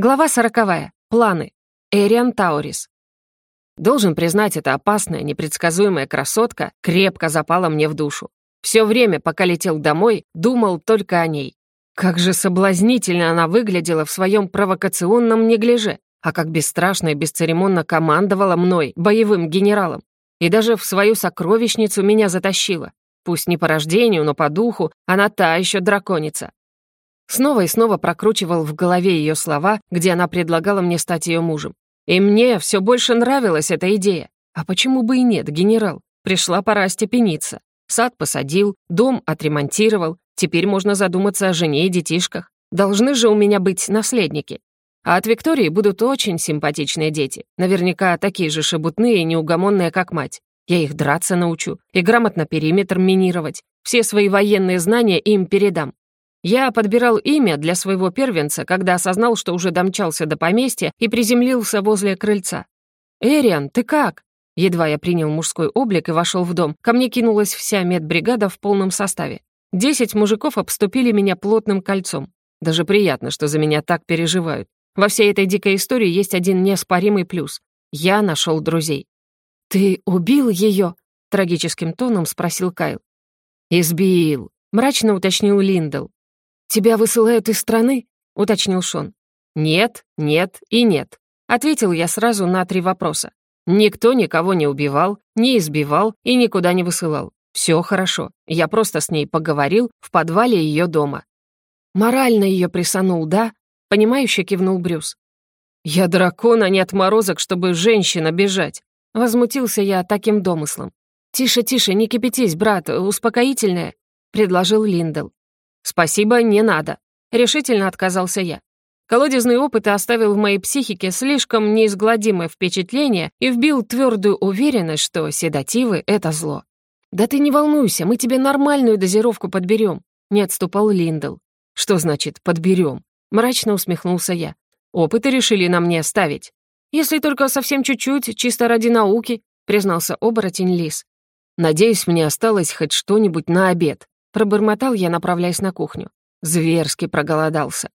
Глава сороковая. Планы. Эриан Таурис. Должен признать, эта опасная, непредсказуемая красотка крепко запала мне в душу. Все время, пока летел домой, думал только о ней. Как же соблазнительно она выглядела в своем провокационном неглиже, а как бесстрашно и бесцеремонно командовала мной, боевым генералом. И даже в свою сокровищницу меня затащила. Пусть не по рождению, но по духу, она та еще драконица. Снова и снова прокручивал в голове ее слова, где она предлагала мне стать ее мужем. И мне все больше нравилась эта идея. А почему бы и нет, генерал? Пришла пора остепениться. Сад посадил, дом отремонтировал. Теперь можно задуматься о жене и детишках. Должны же у меня быть наследники. А от Виктории будут очень симпатичные дети. Наверняка такие же шебутные и неугомонные, как мать. Я их драться научу и грамотно периметр минировать. Все свои военные знания им передам. Я подбирал имя для своего первенца, когда осознал, что уже домчался до поместья и приземлился возле крыльца. «Эриан, ты как?» Едва я принял мужской облик и вошел в дом, ко мне кинулась вся медбригада в полном составе. Десять мужиков обступили меня плотным кольцом. Даже приятно, что за меня так переживают. Во всей этой дикой истории есть один неоспоримый плюс. Я нашел друзей. «Ты убил ее?» — трагическим тоном спросил Кайл. «Избил», — мрачно уточнил Линдл. «Тебя высылают из страны?» — уточнил Шон. «Нет, нет и нет», — ответил я сразу на три вопроса. «Никто никого не убивал, не избивал и никуда не высылал. Все хорошо. Я просто с ней поговорил в подвале ее дома». «Морально ее присанул, да?» — понимающе кивнул Брюс. «Я дракон, а не отморозок, чтобы женщина бежать», — возмутился я таким домыслом. «Тише, тише, не кипятись, брат, успокоительное», — предложил Линдл. «Спасибо, не надо», — решительно отказался я. Колодезный опыт оставил в моей психике слишком неизгладимое впечатление и вбил твердую уверенность, что седативы — это зло. «Да ты не волнуйся, мы тебе нормальную дозировку подберем», — не отступал Линдл. «Что значит «подберем»?» — мрачно усмехнулся я. «Опыты решили на мне ставить. Если только совсем чуть-чуть, чисто ради науки», — признался оборотень Лис. «Надеюсь, мне осталось хоть что-нибудь на обед», Пробормотал я, направляясь на кухню. Зверски проголодался.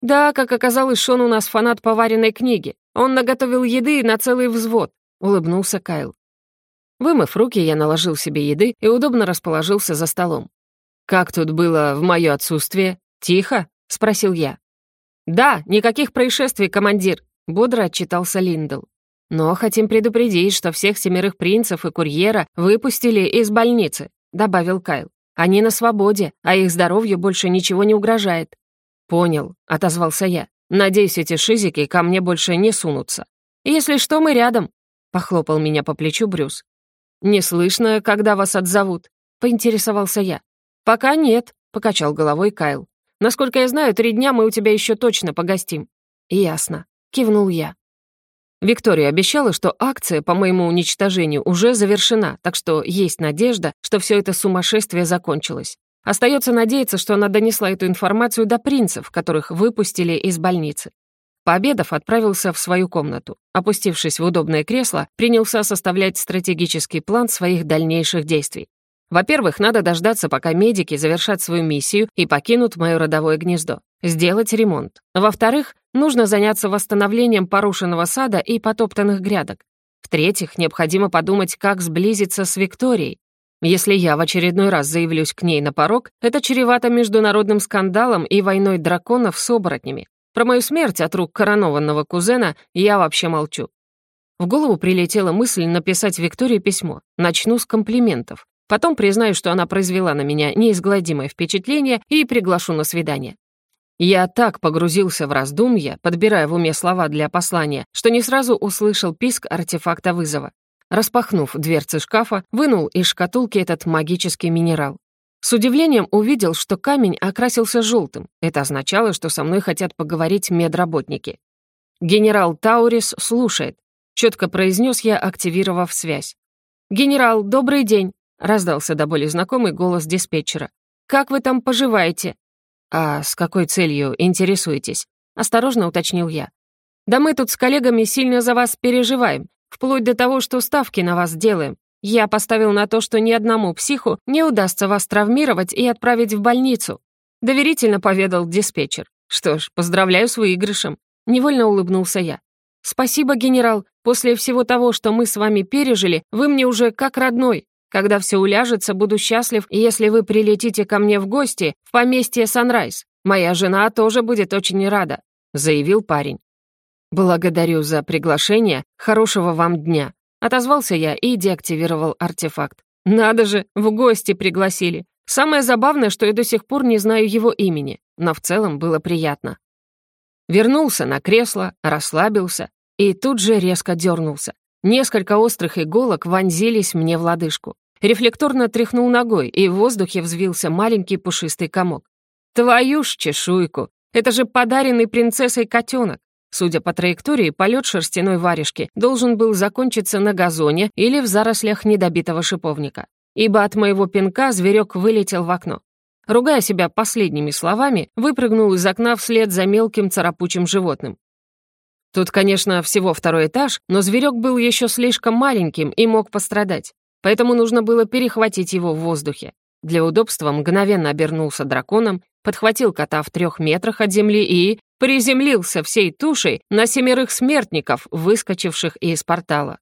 «Да, как оказалось, Шон у нас фанат поваренной книги. Он наготовил еды на целый взвод», — улыбнулся Кайл. Вымыв руки, я наложил себе еды и удобно расположился за столом. «Как тут было в моё отсутствие? Тихо?» — спросил я. «Да, никаких происшествий, командир», — бодро отчитался Линдл. «Но хотим предупредить, что всех семерых принцев и курьера выпустили из больницы», — добавил Кайл. Они на свободе, а их здоровью больше ничего не угрожает». «Понял», — отозвался я. «Надеюсь, эти шизики ко мне больше не сунутся. Если что, мы рядом», — похлопал меня по плечу Брюс. «Не слышно, когда вас отзовут?» — поинтересовался я. «Пока нет», — покачал головой Кайл. «Насколько я знаю, три дня мы у тебя еще точно погостим». «Ясно», — кивнул я. Виктория обещала, что акция по моему уничтожению уже завершена, так что есть надежда, что все это сумасшествие закончилось. Остается надеяться, что она донесла эту информацию до принцев, которых выпустили из больницы. Пообедав, отправился в свою комнату. Опустившись в удобное кресло, принялся составлять стратегический план своих дальнейших действий. Во-первых, надо дождаться, пока медики завершат свою миссию и покинут мое родовое гнездо. Сделать ремонт. Во-вторых, нужно заняться восстановлением порушенного сада и потоптанных грядок. В-третьих, необходимо подумать, как сблизиться с Викторией. Если я в очередной раз заявлюсь к ней на порог, это чревато международным скандалом и войной драконов с оборотнями. Про мою смерть от рук коронованного кузена я вообще молчу. В голову прилетела мысль написать Виктории письмо. Начну с комплиментов. Потом признаю, что она произвела на меня неизгладимое впечатление и приглашу на свидание. Я так погрузился в раздумья, подбирая в уме слова для послания, что не сразу услышал писк артефакта вызова. Распахнув дверцы шкафа, вынул из шкатулки этот магический минерал. С удивлением увидел, что камень окрасился желтым. Это означало, что со мной хотят поговорить медработники. «Генерал Таурис слушает», — четко произнес я, активировав связь. «Генерал, добрый день. Раздался до боли знакомый голос диспетчера. «Как вы там поживаете?» «А с какой целью интересуетесь?» Осторожно уточнил я. «Да мы тут с коллегами сильно за вас переживаем, вплоть до того, что ставки на вас делаем. Я поставил на то, что ни одному психу не удастся вас травмировать и отправить в больницу», доверительно поведал диспетчер. «Что ж, поздравляю с выигрышем. Невольно улыбнулся я. «Спасибо, генерал. После всего того, что мы с вами пережили, вы мне уже как родной. Когда все уляжется, буду счастлив, если вы прилетите ко мне в гости в поместье Санрайз. Моя жена тоже будет очень рада», — заявил парень. «Благодарю за приглашение. Хорошего вам дня», — отозвался я и деактивировал артефакт. «Надо же, в гости пригласили. Самое забавное, что я до сих пор не знаю его имени, но в целом было приятно. Вернулся на кресло, расслабился и тут же резко дернулся. Несколько острых иголок вонзились мне в лодыжку. Рефлекторно тряхнул ногой, и в воздухе взвился маленький пушистый комок. «Твою ж чешуйку! Это же подаренный принцессой котенок!» Судя по траектории, полет шерстяной варежки должен был закончиться на газоне или в зарослях недобитого шиповника. Ибо от моего пинка зверек вылетел в окно. Ругая себя последними словами, выпрыгнул из окна вслед за мелким царапучим животным. Тут, конечно, всего второй этаж, но зверек был еще слишком маленьким и мог пострадать, поэтому нужно было перехватить его в воздухе. Для удобства мгновенно обернулся драконом, подхватил кота в трех метрах от земли и приземлился всей тушей на семерых смертников, выскочивших из портала.